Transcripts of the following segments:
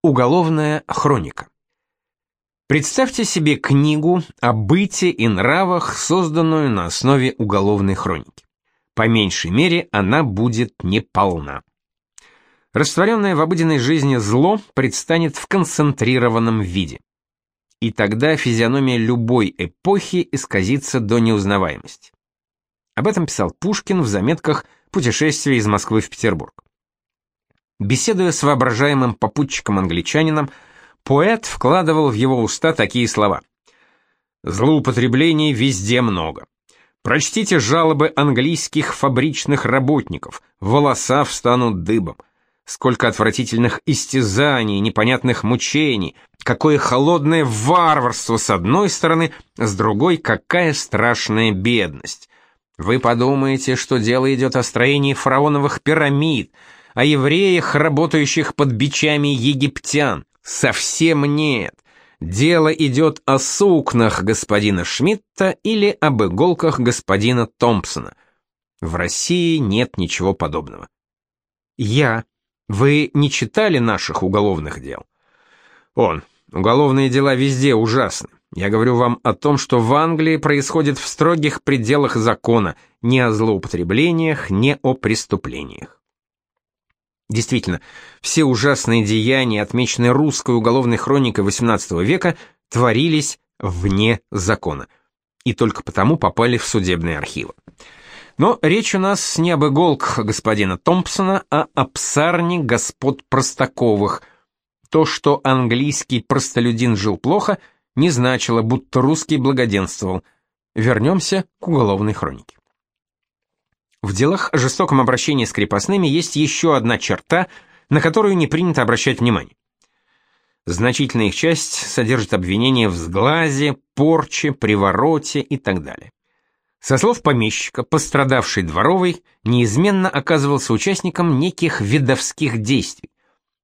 Уголовная хроника. Представьте себе книгу о быте и нравах, созданную на основе уголовной хроники. По меньшей мере, она будет неполна. Растворенное в обыденной жизни зло предстанет в концентрированном виде. И тогда физиономия любой эпохи исказится до неузнаваемости. Об этом писал Пушкин в заметках «Путешествие из Москвы в Петербург». Беседуя с воображаемым попутчиком-англичанином, поэт вкладывал в его уста такие слова. «Злоупотреблений везде много. Прочтите жалобы английских фабричных работников, волоса встанут дыбом. Сколько отвратительных истязаний, непонятных мучений, какое холодное варварство с одной стороны, с другой какая страшная бедность. Вы подумаете, что дело идет о строении фараоновых пирамид – о евреях, работающих под бичами египтян. Совсем нет. Дело идет о сукнах господина Шмидта или об иголках господина Томпсона. В России нет ничего подобного. Я. Вы не читали наших уголовных дел? Он. Уголовные дела везде ужасны. Я говорю вам о том, что в Англии происходит в строгих пределах закона, не о злоупотреблениях, не о преступлениях. Действительно, все ужасные деяния, отмеченные русской уголовной хроникой XVIII века, творились вне закона, и только потому попали в судебные архивы. Но речь у нас не об иголках господина Томпсона, а о псарне господ Простаковых. То, что английский простолюдин жил плохо, не значило, будто русский благоденствовал. Вернемся к уголовной хронике. В делах о жестоком обращении с крепостными есть еще одна черта, на которую не принято обращать внимание. Значительная их часть содержит обвинения в сглазе, порче, привороте и так далее. Со слов помещика, пострадавший дворовый неизменно оказывался участником неких видовских действий.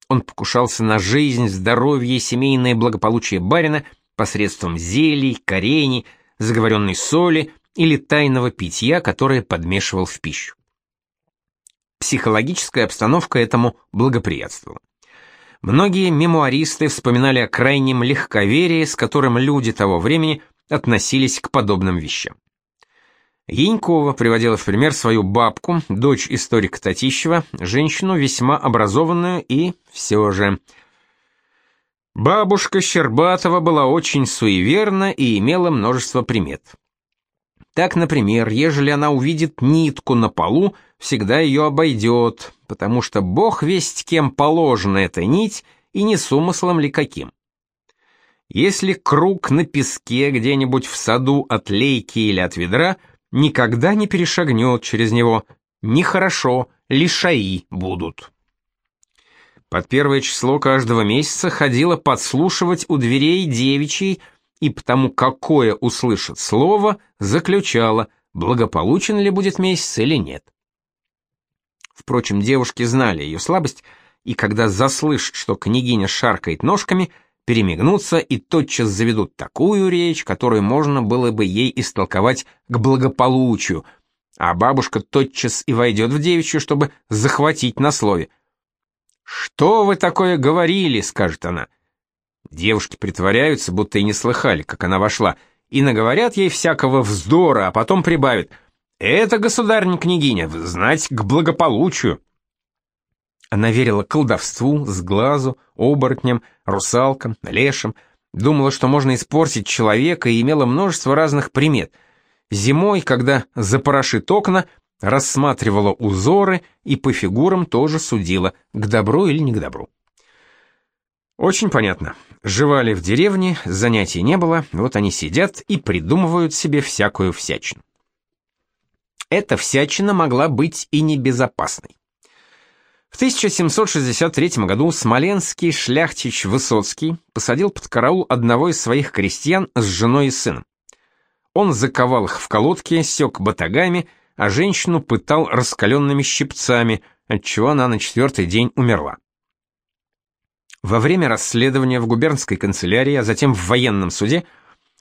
Он покушался на жизнь, здоровье семейное благополучие барина посредством зелий, корений, заговоренной соли – или тайного питья, которое подмешивал в пищу. Психологическая обстановка этому благоприятствовала. Многие мемуаристы вспоминали о крайнем легковерии, с которым люди того времени относились к подобным вещам. Янькова приводила в пример свою бабку, дочь историка Татищева, женщину весьма образованную и все же... Бабушка Щербатова была очень суеверна и имела множество примет. Так, например, ежели она увидит нитку на полу, всегда ее обойдет, потому что бог весть кем положена эта нить и не с умыслом ли каким. Если круг на песке где-нибудь в саду от лейки или от ведра, никогда не перешагнет через него, нехорошо, лишаи будут. Под первое число каждого месяца ходила подслушивать у дверей девичьей, и потому какое услышит слово, заключала, благополучен ли будет месяц или нет. Впрочем, девушки знали ее слабость, и когда заслышат, что княгиня шаркает ножками, перемигнутся и тотчас заведут такую речь, которую можно было бы ей истолковать к благополучию, а бабушка тотчас и войдет в девичью, чтобы захватить на слове. «Что вы такое говорили?» — скажет она. Девушки притворяются, будто и не слыхали, как она вошла, и наговорят ей всякого вздора, а потом прибавят «Это, государня-княгиня, знать к благополучию». Она верила колдовству, сглазу, оборотням, русалкам, лешам, думала, что можно испортить человека и имела множество разных примет. Зимой, когда запорошит окна, рассматривала узоры и по фигурам тоже судила, к добру или не к добру. Очень понятно. Жевали в деревне, занятий не было, вот они сидят и придумывают себе всякую всячину. Эта всячина могла быть и небезопасной. В 1763 году смоленский шляхтич Высоцкий посадил под караул одного из своих крестьян с женой и сыном. Он заковал их в колодки, сёк батагами, а женщину пытал раскаленными щипцами, отчего она на четвертый день умерла. Во время расследования в губернской канцелярии, а затем в военном суде,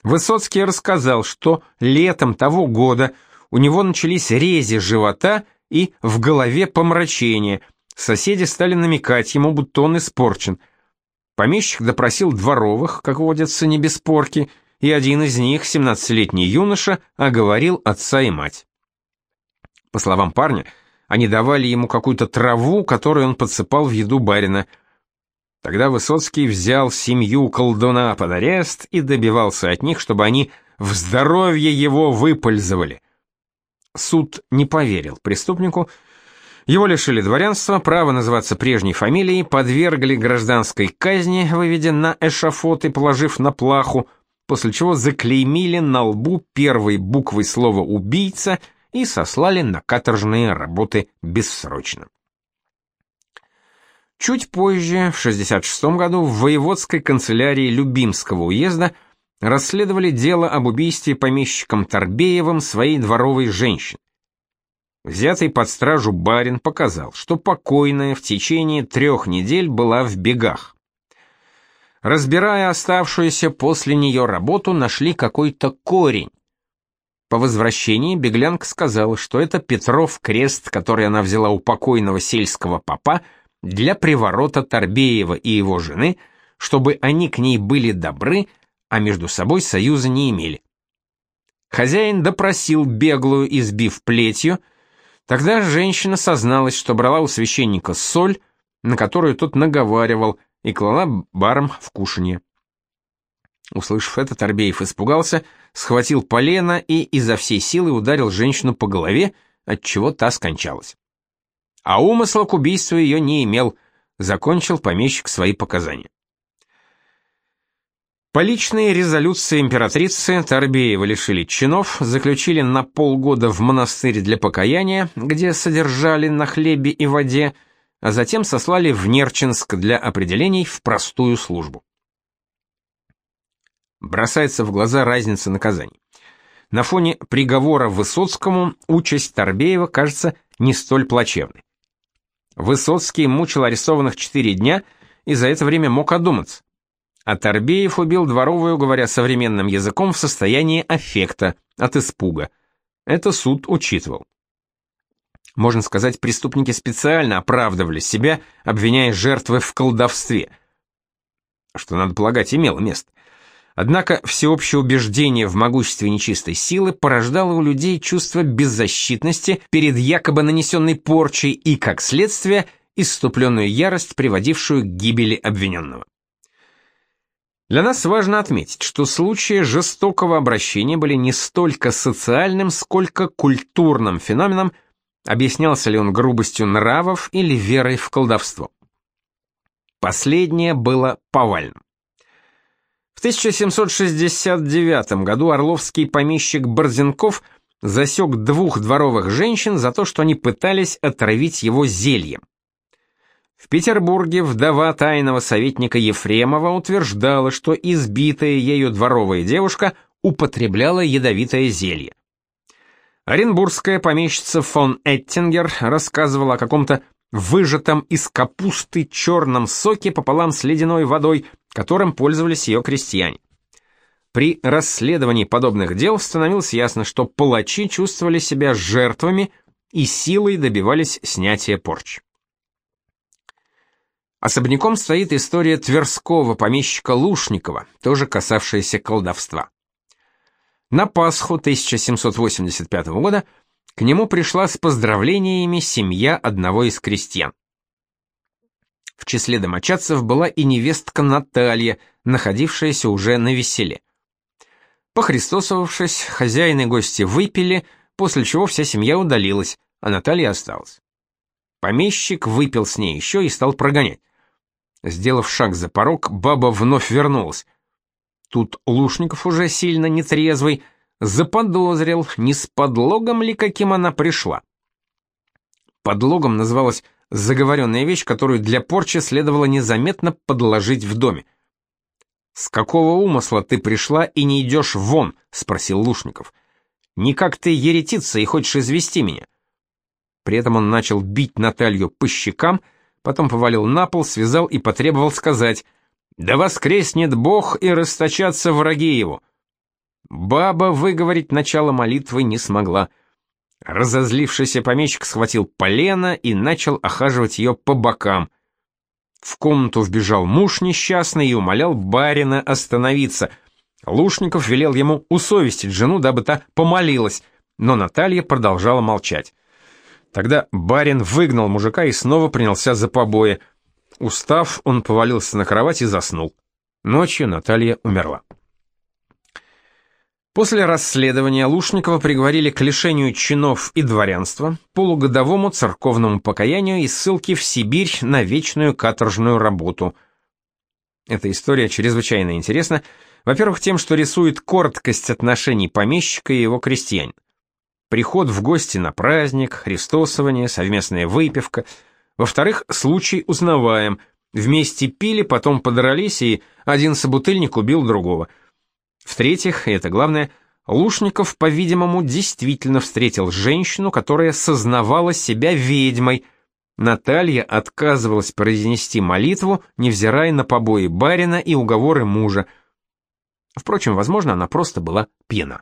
Высоцкий рассказал, что летом того года у него начались рези живота и в голове помрачение. Соседи стали намекать ему, будто он испорчен. Помещик допросил дворовых, как водятся не без порки, и один из них, 17-летний юноша, оговорил отца и мать. По словам парня, они давали ему какую-то траву, которую он подсыпал в еду барина. Тогда Высоцкий взял семью колдуна под арест и добивался от них, чтобы они в здоровье его выпользовали. Суд не поверил преступнику, его лишили дворянства, права называться прежней фамилией, подвергли гражданской казни, выведя на эшафот и положив на плаху, после чего заклеймили на лбу первой буквой слова «убийца» и сослали на каторжные работы бессрочно. Чуть позже, в 66 году, в воеводской канцелярии Любимского уезда расследовали дело об убийстве помещиком Торбеевым своей дворовой женщины. Взятый под стражу барин показал, что покойная в течение трех недель была в бегах. Разбирая оставшуюся после нее работу, нашли какой-то корень. По возвращении беглянка сказала, что это Петров крест, который она взяла у покойного сельского попа для приворота Торбеева и его жены, чтобы они к ней были добры, а между собой союза не имели. Хозяин допросил беглую, избив плетью, Тогда женщина созналась, что брала у священника соль, на которую тот наговаривал, и клала баром в кушанье. Услышав это, Торбеев испугался, схватил полено и изо всей силы ударил женщину по голове, отчего та скончалась. А умысла к убийству ее не имел, закончил помещик свои показания. По личной резолюции императрицы Торбеева лишили чинов, заключили на полгода в монастырь для покаяния, где содержали на хлебе и воде, а затем сослали в Нерчинск для определений в простую службу. Бросается в глаза разница наказаний. На фоне приговора Высоцкому участь Торбеева кажется не столь плачевной. Высоцкий мучил арестованных четыре дня и за это время мог одуматься. А Торбеев убил дворовую, говоря современным языком, в состоянии аффекта, от испуга. Это суд учитывал. Можно сказать, преступники специально оправдывали себя, обвиняя жертвы в колдовстве. Что, надо полагать, имело место. Однако всеобщее убеждение в могуществе нечистой силы порождало у людей чувство беззащитности перед якобы нанесенной порчей и, как следствие, иступленную ярость, приводившую к гибели обвиненного. Для нас важно отметить, что случаи жестокого обращения были не столько социальным, сколько культурным феноменом, объяснялся ли он грубостью нравов или верой в колдовство. Последнее было повальным. В 1769 году орловский помещик Борзенков засек двух дворовых женщин за то, что они пытались отравить его зельем. В Петербурге вдова тайного советника Ефремова утверждала, что избитая ею дворовая девушка употребляла ядовитое зелье. Оренбургская помещица фон Эттингер рассказывала о каком-то выжатом из капусты черном соке пополам с ледяной водой, которым пользовались ее крестьяне. При расследовании подобных дел становилось ясно, что палачи чувствовали себя жертвами и силой добивались снятия порчи. Особняком стоит история Тверского помещика Лушникова, тоже касавшаяся колдовства. На Пасху 1785 года к нему пришла с поздравлениями семья одного из крестьян. В числе домочадцев была и невестка Наталья, находившаяся уже на веселе. Похристосовавшись, хозяин и гости выпили, после чего вся семья удалилась, а Наталья осталась. Помещик выпил с ней еще и стал прогонять. Сделав шаг за порог, баба вновь вернулась. Тут Лушников уже сильно нетрезвый, заподозрил, не с подлогом ли каким она пришла. Подлогом называлась заговоренная вещь, которую для порчи следовало незаметно подложить в доме. «С какого умысла ты пришла и не идешь вон?» — спросил Лушников. «Никак ты еретица и хочешь извести меня». При этом он начал бить Наталью по щекам, потом повалил на пол, связал и потребовал сказать «Да воскреснет Бог и расточатся враги его». Баба выговорить начало молитвы не смогла. Разозлившийся помещик схватил полено и начал охаживать ее по бокам. В комнату вбежал муж несчастный и умолял барина остановиться. Лушников велел ему усовестить жену, дабы та помолилась, но Наталья продолжала молчать. Тогда барин выгнал мужика и снова принялся за побои. Устав, он повалился на кровать и заснул. Ночью Наталья умерла. После расследования Лушникова приговорили к лишению чинов и дворянства, полугодовому церковному покаянию и ссылке в Сибирь на вечную каторжную работу. Эта история чрезвычайно интересна, во-первых, тем, что рисует короткость отношений помещика и его крестьян. Приход в гости на праздник, христосование, совместная выпивка. Во-вторых, случай узнаваем. Вместе пили, потом подрались, и один собутыльник убил другого – в-третьих, и это главное, Лушников, по-видимому, действительно встретил женщину, которая сознавала себя ведьмой. Наталья отказывалась произнести молитву, невзирая на побои барина и уговоры мужа. Впрочем, возможно, она просто была пьяна.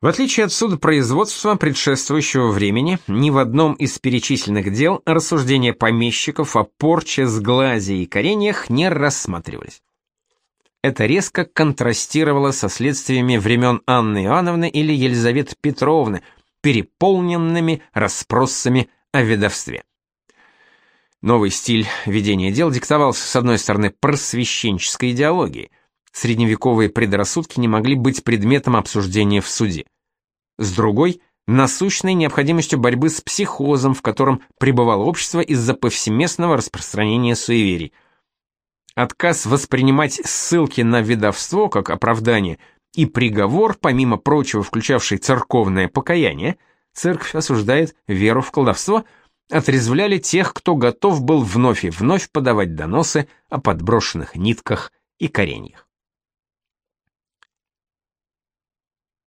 В отличие от судопроизводства предшествующего времени, ни в одном из перечисленных дел рассуждения помещиков о порче, сглазе и кореньях не рассматривались. Это резко контрастировало со следствиями времен Анны Иоанновны или Елизаветы Петровны, переполненными расспросами о ведовстве. Новый стиль ведения дел диктовался, с одной стороны, просвещенческой идеологией. Средневековые предрассудки не могли быть предметом обсуждения в суде. С другой – насущной необходимостью борьбы с психозом, в котором пребывало общество из-за повсеместного распространения суеверий – Отказ воспринимать ссылки на ведовство как оправдание и приговор, помимо прочего включавший церковное покаяние, церковь осуждает веру в колдовство, отрезвляли тех, кто готов был вновь и вновь подавать доносы о подброшенных нитках и кореньях.